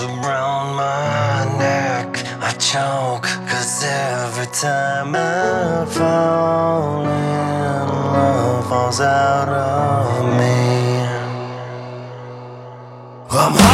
around my neck. I choke Cause every time I fall in Love falls out of me. I'm